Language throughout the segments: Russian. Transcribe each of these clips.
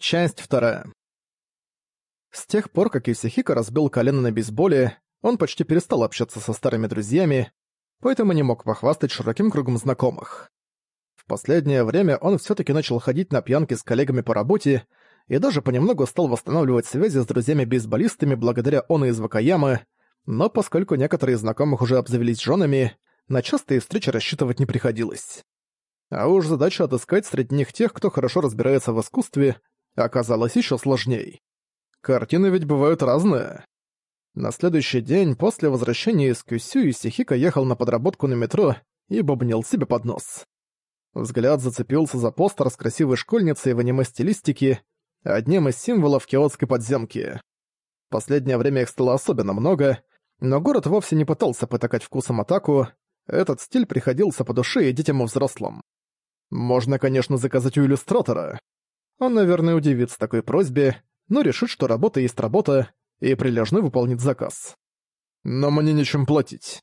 Часть вторая. С тех пор, как Исихика разбил колено на бейсболе, он почти перестал общаться со старыми друзьями, поэтому не мог похвастать широким кругом знакомых. В последнее время он все таки начал ходить на пьянки с коллегами по работе и даже понемногу стал восстанавливать связи с друзьями-бейсболистами благодаря Оно из Вакаямы, но поскольку некоторые из знакомых уже обзавелись женами, на частые встречи рассчитывать не приходилось. А уж задача отыскать среди них тех, кто хорошо разбирается в искусстве, оказалось еще сложней. Картины ведь бывают разные. На следующий день после возвращения из Кюсю Исихика ехал на подработку на метро и бобнил себе под нос. Взгляд зацепился за постер с красивой школьницей в аниме-стилистике, одним из символов киотской подземки. Последнее время их стало особенно много, но город вовсе не пытался потакать вкусом атаку, этот стиль приходился по душе и детям и взрослым. Можно, конечно, заказать у иллюстратора, он, наверное, удивится такой просьбе, но решит, что работа есть работа, и прилежно выполнит заказ. Но мне нечем платить.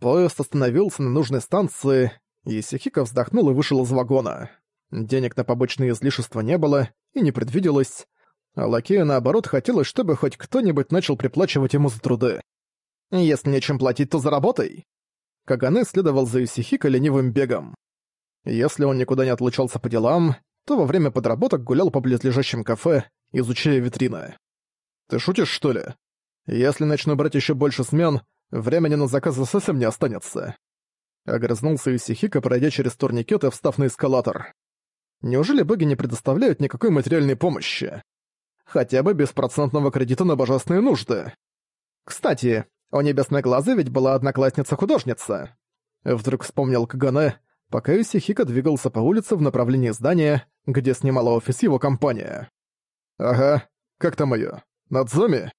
Поезд остановился на нужной станции, и Сихика вздохнул и вышел из вагона. Денег на побочные излишества не было и не предвиделось, а Лакею, наоборот, хотелось, чтобы хоть кто-нибудь начал приплачивать ему за труды. «Если нечем платить, то заработай!» Каганы следовал за Юсихико ленивым бегом. Если он никуда не отлучался по делам, что во время подработок гулял по близлежащим кафе, изучая витрины. «Ты шутишь, что ли? Если начну брать еще больше смен, времени на заказы совсем не останется». Огрызнулся Исихика, пройдя через турникет и встав на эскалатор. «Неужели боги не предоставляют никакой материальной помощи? Хотя бы беспроцентного кредита на божественные нужды. Кстати, у небесной Небесноглазой ведь была одноклассница-художница». Вдруг вспомнил Кагане, пока Исихика двигался по улице в направлении здания, где снимала офис его компания. «Ага, как там её? Надзуми?»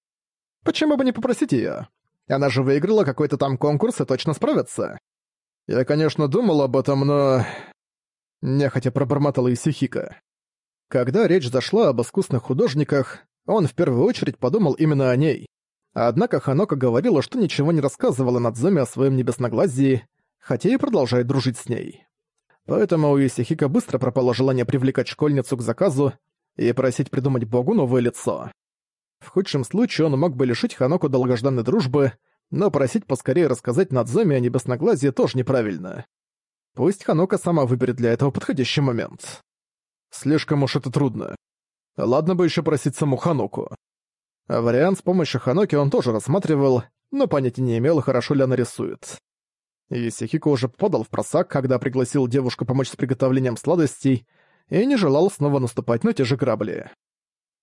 «Почему бы не попросить её? Она же выиграла какой-то там конкурс и точно справится». «Я, конечно, думал об этом, но...» Нехотя пробормотала Исихика. Когда речь зашла об искусных художниках, он в первую очередь подумал именно о ней. Однако Ханока говорила, что ничего не рассказывала Надзуми о своем небесноглазии хотя и продолжает дружить с ней. Поэтому у Исихика быстро пропало желание привлекать школьницу к заказу и просить придумать богу новое лицо. В худшем случае он мог бы лишить Ханоку долгожданной дружбы, но просить поскорее рассказать Надзоме о небесноглазии тоже неправильно. Пусть Ханока сама выберет для этого подходящий момент. Слишком уж это трудно. Ладно бы еще просить саму Ханоку. А вариант с помощью Ханоки он тоже рассматривал, но понятия не имел, хорошо ли она рисует. Исекико уже подал в просак, когда пригласил девушку помочь с приготовлением сладостей, и не желал снова наступать на те же грабли.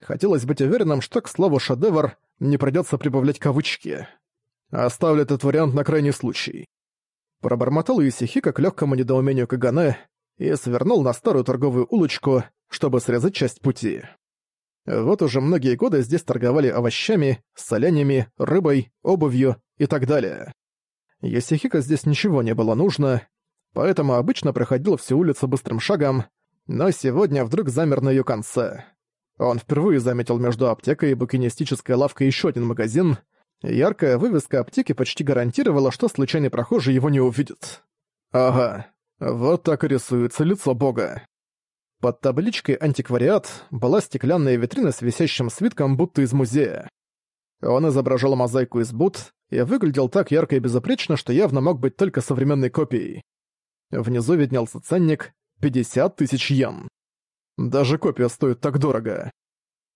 Хотелось быть уверенным, что к слову «шедевр» не придется прибавлять кавычки. Оставлю этот вариант на крайний случай. Пробормотал Юсихика к легкому недоумению Кагане и свернул на старую торговую улочку, чтобы срезать часть пути. Вот уже многие годы здесь торговали овощами, солянями, рыбой, обувью и так далее. Ясихика здесь ничего не было нужно, поэтому обычно проходил всю улицу быстрым шагом, но сегодня вдруг замер на ее конце. Он впервые заметил между аптекой и букинистической лавкой еще один магазин. Яркая вывеска аптеки почти гарантировала, что случайный прохожий его не увидит. Ага, вот так и рисуется лицо бога. Под табличкой «Антиквариат» была стеклянная витрина с висящим свитком, будто из музея. Он изображал мозаику из бут, я выглядел так ярко и безупречно, что явно мог быть только современной копией. Внизу виднелся ценник — 50 тысяч йен. Даже копия стоит так дорого.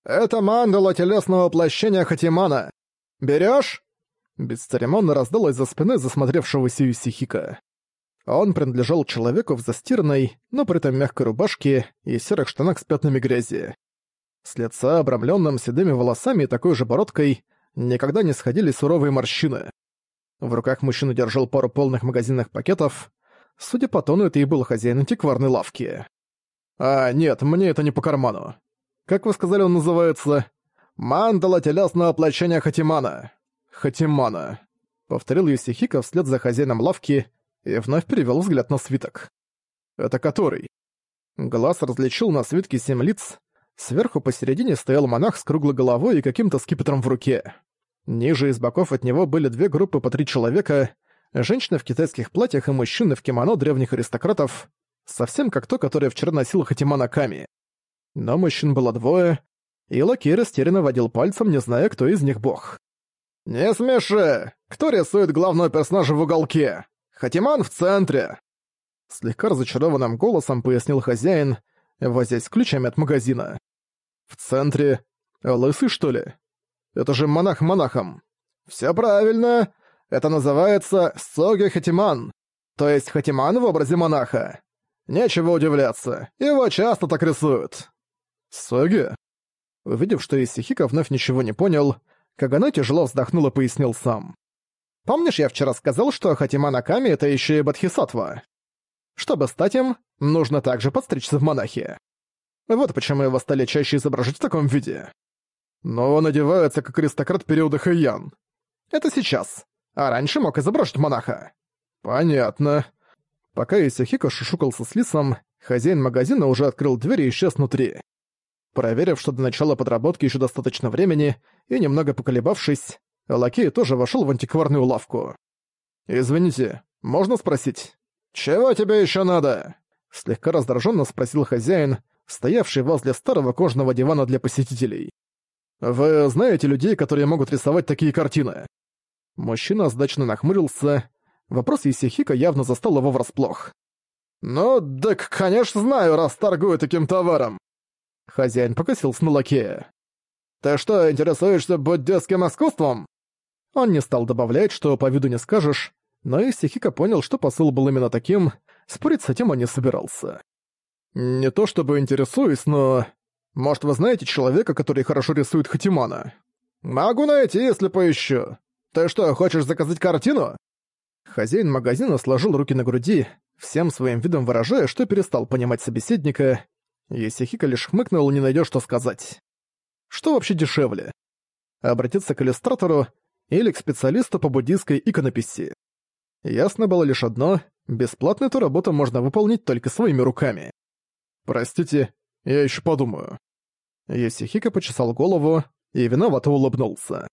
«Это мандала телесного воплощения Хатимана. Берёшь?» Бесцеремонно раздалось за спины засмотревшегося Юсихика. Он принадлежал человеку в застиранной, но при этом мягкой рубашке и серых штанах с пятнами грязи. С лица, обрамленным седыми волосами и такой же бородкой, никогда не сходили суровые морщины. В руках мужчина держал пару полных магазинных пакетов. Судя по тону, это и был хозяин антикварной лавки. «А, нет, мне это не по карману. Как вы сказали, он называется?» «Мандала телесного оплачения Хатимана». «Хатимана», — повторил Юсихика вслед за хозяином лавки и вновь перевел взгляд на свиток. «Это который?» Глаз различил на свитке семь лиц. Сверху посередине стоял монах с круглой головой и каким-то скипетром в руке. Ниже из боков от него были две группы по три человека, женщины в китайских платьях и мужчины в кимоно древних аристократов, совсем как то, которое вчера носил Хатимана Ками. Но мужчин было двое, и лакей растерянно водил пальцем, не зная, кто из них бог. «Не смеши! Кто рисует главного персонажа в уголке? Хатиман в центре!» Слегка разочарованным голосом пояснил хозяин, возясь с ключами от магазина. «В центре? Лысый, что ли?» Это же монах монахом. Все правильно. Это называется Соги Хатиман, то есть Хатиман в образе монаха. Нечего удивляться, его часто так рисуют. Соги? Увидев, что Исихика вновь ничего не понял, Кагана тяжело вздохнул и пояснил сам. «Помнишь, я вчера сказал, что Хатиман Аками — это еще и Бодхисаттва? Чтобы стать им, нужно также подстричься в монахе. Вот почему его стали чаще изображать в таком виде. Но он одевается как аристократ периода Хэйян. Это сейчас. А раньше мог и заброшить монаха. Понятно. Пока Исихико шушукался с лисом, хозяин магазина уже открыл дверь и исчез внутри. Проверив, что до начала подработки еще достаточно времени, и немного поколебавшись, лакей тоже вошел в антикварную лавку. «Извините, можно спросить?» «Чего тебе еще надо?» Слегка раздраженно спросил хозяин, стоявший возле старого кожного дивана для посетителей. «Вы знаете людей, которые могут рисовать такие картины?» Мужчина сдачно нахмурился. Вопрос Исихика явно застал его врасплох. «Ну, так, конечно, знаю, раз торгую таким товаром!» Хозяин покосился на лакея. «Ты что, интересуешься буддистским искусством?» Он не стал добавлять, что по виду не скажешь, но Исихика понял, что посыл был именно таким, спорить с этим он не собирался. «Не то чтобы интересуюсь, но...» Может, вы знаете человека, который хорошо рисует Хатимана? Могу найти, если поищу. Ты что, хочешь заказать картину? Хозяин магазина сложил руки на груди, всем своим видом выражая, что перестал понимать собеседника. Есихика лишь хмыкнул, не найдешь что сказать. Что вообще дешевле? Обратиться к иллюстратору или к специалисту по буддийской иконописи? Ясно было лишь одно — бесплатную эту работу можно выполнить только своими руками. Простите, я еще подумаю. Есихика почесал голову и виновато улыбнулся.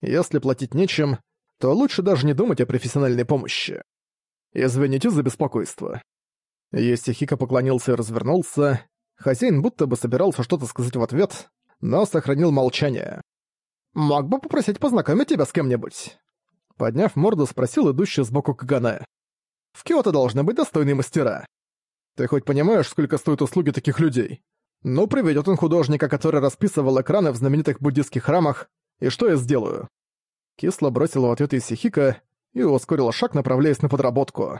Если платить нечем, то лучше даже не думать о профессиональной помощи. Извините за беспокойство. Есихика поклонился и развернулся. Хозяин будто бы собирался что-то сказать в ответ, но сохранил молчание. «Мог бы попросить познакомить тебя с кем-нибудь?» Подняв морду, спросил идущий сбоку Кагане. «В Киото должны быть достойные мастера. Ты хоть понимаешь, сколько стоят услуги таких людей? Ну, приведет он художника, который расписывал экраны в знаменитых буддийских храмах, и что я сделаю?» Кисло бросила в ответ Исихика и ускорила шаг, направляясь на подработку.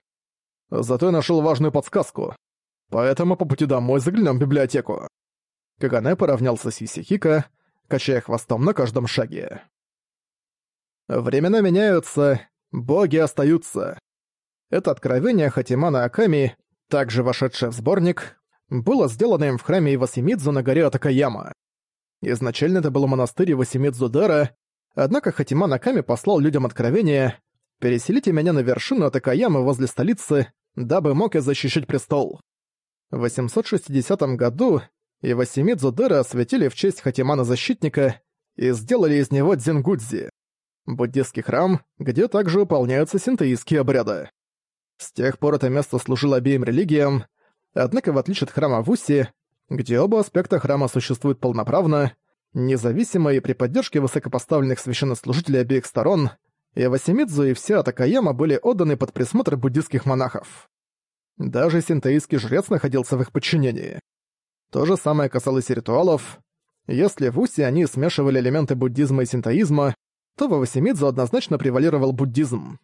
Зато я нашел важную подсказку. Поэтому по пути домой заглянем в библиотеку. Кагане поравнялся с Исихика, качая хвостом на каждом шаге. Времена меняются, боги остаются. Это откровение Хатимана Аками также вошедшая в сборник, было сделано им в храме Ивасимидзу на горе Атакаяма. Изначально это был монастырь Ивасимидзу Дера, однако Хатима Наками послал людям откровение «Переселите меня на вершину Атакаямы возле столицы, дабы мог я защищать престол». В 860 году Ивасимидзу Дера осветили в честь Хатимана-защитника и сделали из него Дзенгудзи – буддийский храм, где также выполняются синтеистские обряды. С тех пор это место служило обеим религиям, однако в отличие от храма Вуси, где оба аспекта храма существуют полноправно, независимо и при поддержке высокопоставленных священнослужителей обеих сторон, Явасимидзу и вся Атакаяма были отданы под присмотр буддистских монахов. Даже синтоистский жрец находился в их подчинении. То же самое касалось и ритуалов. Если в Усе они смешивали элементы буддизма и синтоизма, то в Авасимидзу однозначно превалировал буддизм.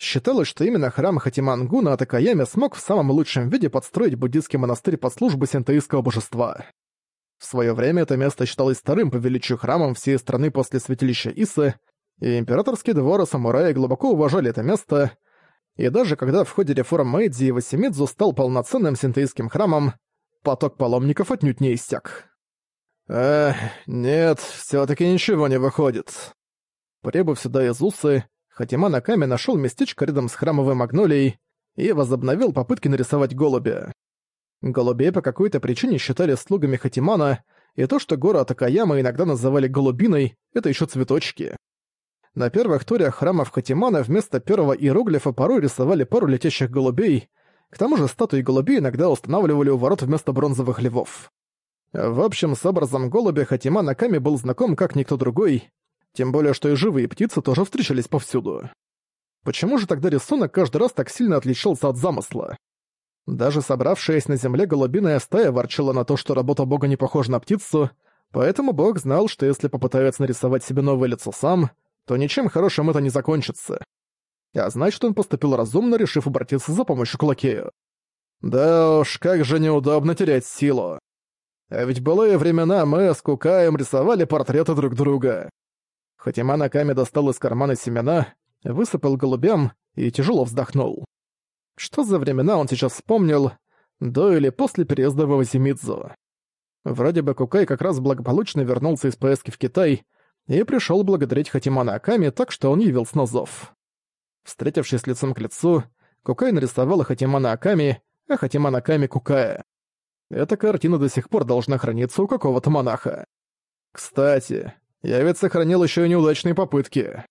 Считалось, что именно храм Хатимангу на Атакаяме смог в самом лучшем виде подстроить буддийский монастырь под службу синтоистского божества. В свое время это место считалось вторым по величию храмом всей страны после святилища Исы, и императорские дворы самураи глубоко уважали это место, и даже когда в ходе реформ Мэйдзи Ивасимидзу стал полноценным синтеистским храмом, поток паломников отнюдь не иссяк. «Эх, нет, все таки ничего не выходит». Прибыв сюда из Усы, Хатима на камне нашел местечко рядом с храмовой магнолией и возобновил попытки нарисовать голубя. Голубей по какой-то причине считали слугами Хатимана, и то, что горы Атакаяма иногда называли голубиной, это еще цветочки. На первых туре храмов Хатимана вместо первого иероглифа порой рисовали пару летящих голубей, к тому же статуи голубей иногда устанавливали у ворот вместо бронзовых львов. В общем, с образом голубя Хатиман Аками был знаком как никто другой, тем более, что и живые птицы тоже встречались повсюду. Почему же тогда рисунок каждый раз так сильно отличался от замысла? Даже собравшаяся на земле голубиная стая ворчала на то, что работа бога не похожа на птицу, поэтому бог знал, что если попытается нарисовать себе новое лицо сам, то ничем хорошим это не закончится. А значит, он поступил разумно, решив обратиться за помощью к лакею. Да уж, как же неудобно терять силу. А ведь былые времена мы с Кукаем рисовали портреты друг друга. Хотима Наками достал из кармана семена, высыпал голубям и тяжело вздохнул. Что за времена он сейчас вспомнил, до или после переезда в Васимидзу? Вроде бы Кукай как раз благополучно вернулся из поездки в Китай и пришел благодарить Хатимана Наками, так что он явился на зов. Встретившись лицом к лицу, Кукай нарисовала Хатимана Наками, а Хатимана Наками Кукая. Эта картина до сих пор должна храниться у какого-то монаха. Кстати, я ведь сохранил еще неудачные попытки.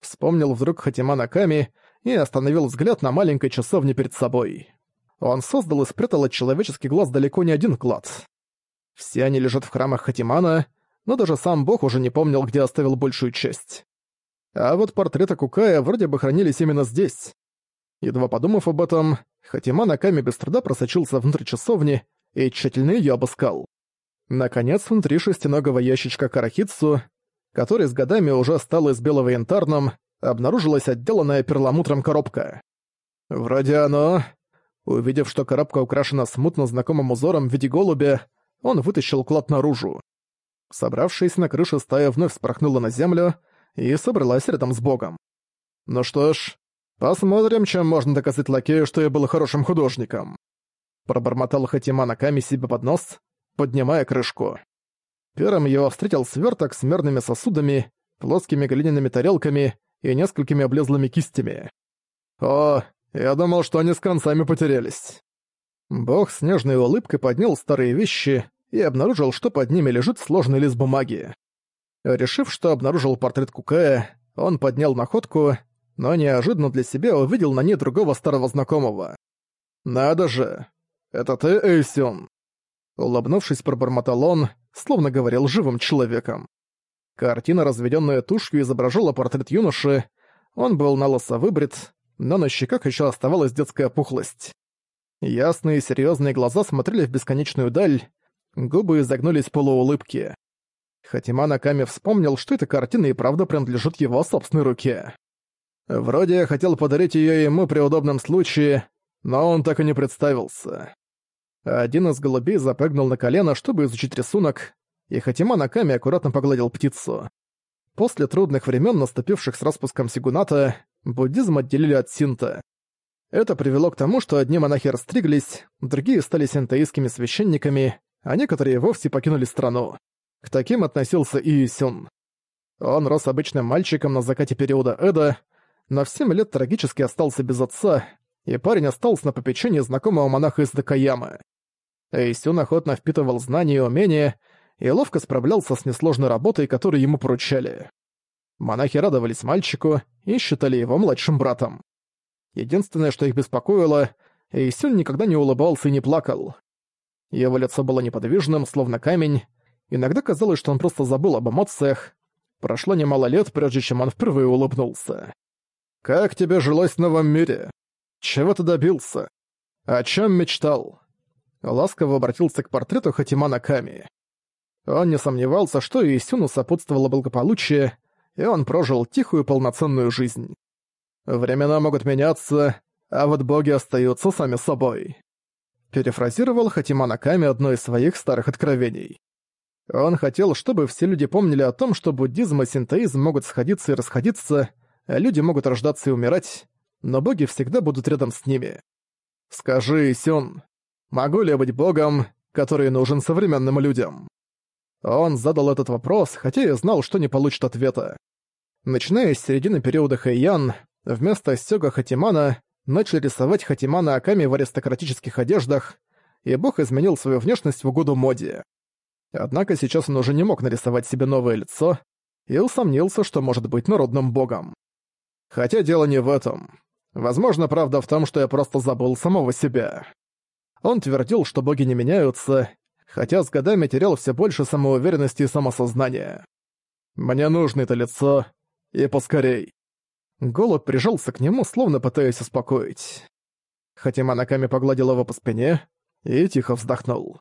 Вспомнил вдруг Хатимана Ками и остановил взгляд на маленькой часовне перед собой. Он создал и спрятал от человеческий глаз далеко не один клад. Все они лежат в храмах Хатимана, но даже сам бог уже не помнил, где оставил большую часть. А вот портреты Кукая вроде бы хранились именно здесь. Едва подумав об этом, Хатиман Аками без труда просочился внутрь часовни и тщательно ее обыскал. Наконец, внутри шестиногого ящичка Каракицу, который с годами уже стал из белого янтарным, обнаружилась отделанная перламутром коробка. Вроде оно... Увидев, что коробка украшена смутно знакомым узором в виде голубя, он вытащил клад наружу. Собравшись на крыше, стая вновь спорхнула на землю и собралась рядом с богом. Ну что ж, посмотрим, чем можно доказать лакею, что я был хорошим художником. Пробормотал Хатима на камень себе под нос, поднимая крышку. Первым его встретил сверток с мерными сосудами, плоскими глиняными тарелками и несколькими облезлыми кистями. «О, я думал, что они с концами потерялись». Бог с нежной улыбкой поднял старые вещи и обнаружил, что под ними лежит сложный лист бумаги. Решив, что обнаружил портрет Кукая, он поднял находку, но неожиданно для себя увидел на ней другого старого знакомого. «Надо же! Это ты, Эйсюн?» улыбнувшись, пробормотал он, словно говорил живым человеком. Картина, разведенная тушью, изображала портрет юноши. Он был на лосо выбрит, но на щеках еще оставалась детская пухлость. Ясные серьезные глаза смотрели в бесконечную даль, губы изогнулись полуулыбки. Хатима Наками вспомнил, что эта картина и правда принадлежит его собственной руке. Вроде я хотел подарить ее ему при удобном случае, но он так и не представился. Один из голубей запрыгнул на колено, чтобы изучить рисунок, и Хатима Наками аккуратно погладил птицу. После трудных времен, наступивших с распуском Сигуната, буддизм отделили от синта. Это привело к тому, что одни монахи растриглись, другие стали синтоистскими священниками, а некоторые вовсе покинули страну. К таким относился и Исюн. Он рос обычным мальчиком на закате периода Эда, но в семь лет трагически остался без отца, и парень остался на попечении знакомого монаха из Дакаямы. Эйсюн охотно впитывал знания и умения, и ловко справлялся с несложной работой, которую ему поручали. Монахи радовались мальчику и считали его младшим братом. Единственное, что их беспокоило, Эйсюн никогда не улыбался и не плакал. Его лицо было неподвижным, словно камень. Иногда казалось, что он просто забыл об эмоциях. Прошло немало лет, прежде чем он впервые улыбнулся. «Как тебе жилось в новом мире? Чего ты добился? О чем мечтал?» ласково обратился к портрету Хатимана Ками. Он не сомневался, что Иисюну сопутствовало благополучие, и он прожил тихую полноценную жизнь. «Времена могут меняться, а вот боги остаются сами собой», перефразировал Хатиман Аками одно из своих старых откровений. Он хотел, чтобы все люди помнили о том, что буддизм и синтеизм могут сходиться и расходиться, а люди могут рождаться и умирать, но боги всегда будут рядом с ними. «Скажи, Сён, Могу ли я быть богом, который нужен современным людям? Он задал этот вопрос, хотя и знал, что не получит ответа. Начиная с середины периода Хэйян, вместо Сёга Хатимана начали рисовать Хатимана Аками в аристократических одеждах, и бог изменил свою внешность в угоду моде. Однако сейчас он уже не мог нарисовать себе новое лицо и усомнился, что может быть народным богом. Хотя дело не в этом. Возможно, правда в том, что я просто забыл самого себя. Он твердил, что боги не меняются, хотя с годами терял все больше самоуверенности и самосознания. «Мне нужно это лицо, и поскорей». Голубь прижался к нему, словно пытаясь успокоить. Хатима Наками погладил его по спине и тихо вздохнул.